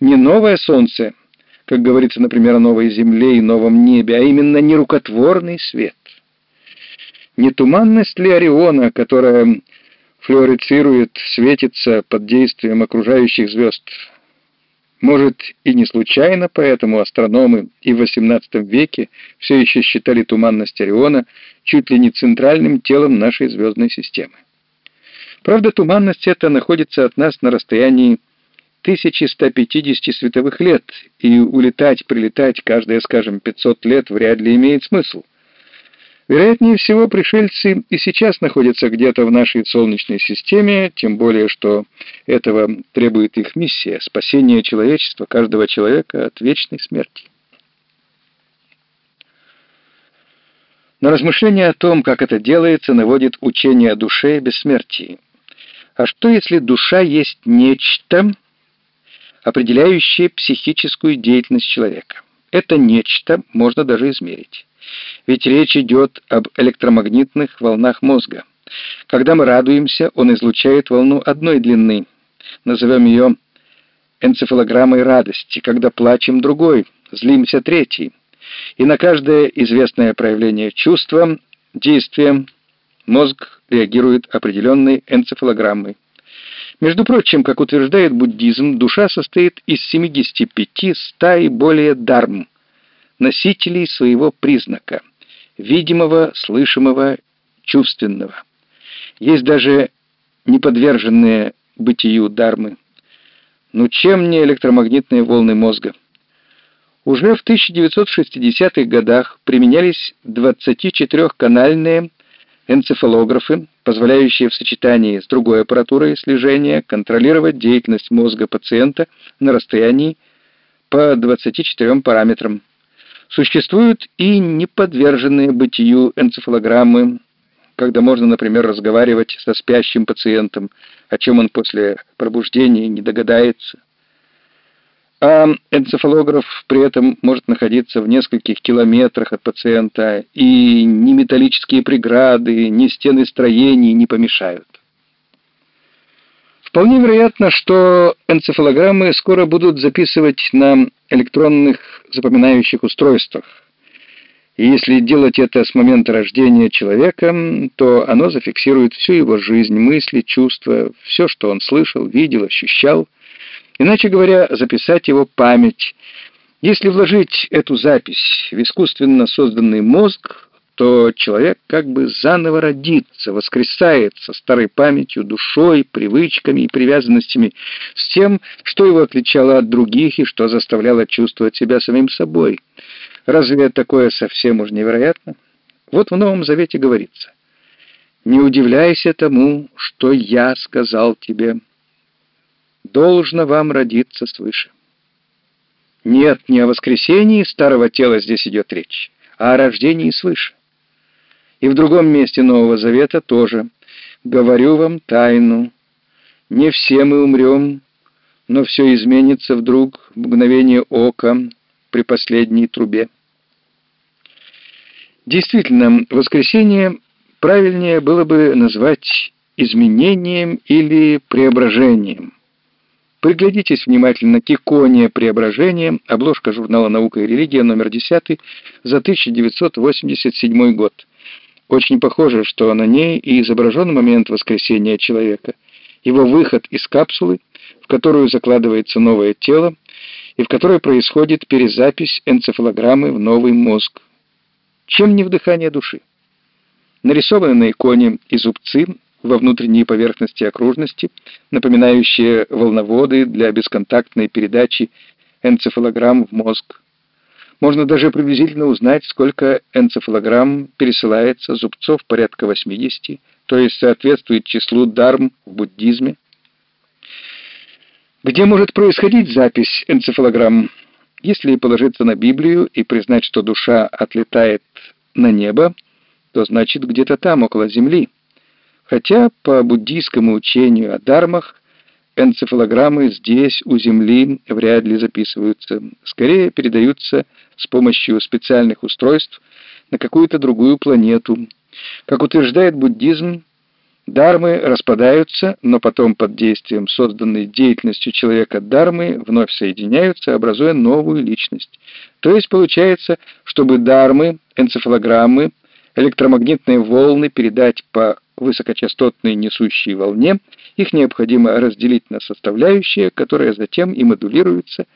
Не новое солнце, как говорится, например, о новой земле и новом небе, а именно нерукотворный свет. Не туманность ли Ориона, которая флуорицирует, светится под действием окружающих звезд, может, и не случайно поэтому астрономы и в XVIII веке все еще считали туманность Ориона чуть ли не центральным телом нашей звездной системы. Правда, туманность эта находится от нас на расстоянии 1150 световых лет, и улетать, прилетать каждые, скажем, 500 лет вряд ли имеет смысл. Вероятнее всего, пришельцы и сейчас находятся где-то в нашей Солнечной системе, тем более, что этого требует их миссия — спасение человечества, каждого человека от вечной смерти. На размышление о том, как это делается, наводит учение о душе и бессмертии. А что, если душа есть нечто, определяющее психическую деятельность человека? Это нечто можно даже измерить. Ведь речь идет об электромагнитных волнах мозга. Когда мы радуемся, он излучает волну одной длины. Назовем ее энцефалограммой радости. Когда плачем, другой. Злимся, третий. И на каждое известное проявление чувства, действия, мозг реагирует определенной энцефалограммой. Между прочим, как утверждает буддизм, душа состоит из 75-100 и более дарм, носителей своего признака, видимого, слышимого, чувственного. Есть даже неподверженные бытию дармы. Ну чем не электромагнитные волны мозга? Уже в 1960-х годах применялись 24-канальные энцефалографы, позволяющие в сочетании с другой аппаратурой слежения контролировать деятельность мозга пациента на расстоянии по 24 параметрам. Существуют и неподверженные бытию энцефалограммы, когда можно, например, разговаривать со спящим пациентом, о чем он после пробуждения не догадается. А энцефалограф при этом может находиться в нескольких километрах от пациента, и ни металлические преграды, ни стены строений не помешают. Вполне вероятно, что энцефалограммы скоро будут записывать на электронных запоминающих устройствах. И если делать это с момента рождения человека, то оно зафиксирует всю его жизнь, мысли, чувства, все, что он слышал, видел, ощущал. Иначе говоря, записать его память. Если вложить эту запись в искусственно созданный мозг, то человек как бы заново родится, воскресает со старой памятью, душой, привычками и привязанностями, с тем, что его отличало от других и что заставляло чувствовать себя самим собой. Разве такое совсем уж невероятно? Вот в Новом Завете говорится, «Не удивляйся тому, что я сказал тебе. Должно вам родиться свыше». Нет, не о воскресении старого тела здесь идет речь, а о рождении свыше. И в другом месте Нового Завета тоже. «Говорю вам тайну. Не все мы умрем, но все изменится вдруг в мгновение ока при последней трубе». Действительно, воскресенье правильнее было бы назвать изменением или преображением. Приглядитесь внимательно к иконе преображения, обложка журнала «Наука и религия» номер 10 за 1987 год. Очень похоже, что на ней и изображен момент воскресения человека, его выход из капсулы, в которую закладывается новое тело, и в которой происходит перезапись энцефалограммы в новый мозг. Чем не вдыхание души? Нарисованы на иконе и зубцы во внутренней поверхности окружности, напоминающие волноводы для бесконтактной передачи энцефалограмм в мозг. Можно даже приблизительно узнать, сколько энцефалограмм пересылается зубцов порядка 80, то есть соответствует числу дарм в буддизме. Где может происходить запись энцефалограмм? Если положиться на Библию и признать, что душа отлетает на небо, то значит где-то там, около Земли. Хотя по буддийскому учению о дармах энцефалограммы здесь, у Земли, вряд ли записываются. Скорее передаются с помощью специальных устройств на какую-то другую планету. Как утверждает буддизм, дармы распадаются, но потом под действием созданной деятельностью человека дармы вновь соединяются, образуя новую личность. То есть получается, чтобы дармы, энцефалограммы, электромагнитные волны передать по высокочастотной несущей волне, их необходимо разделить на составляющие, которые затем и модулируются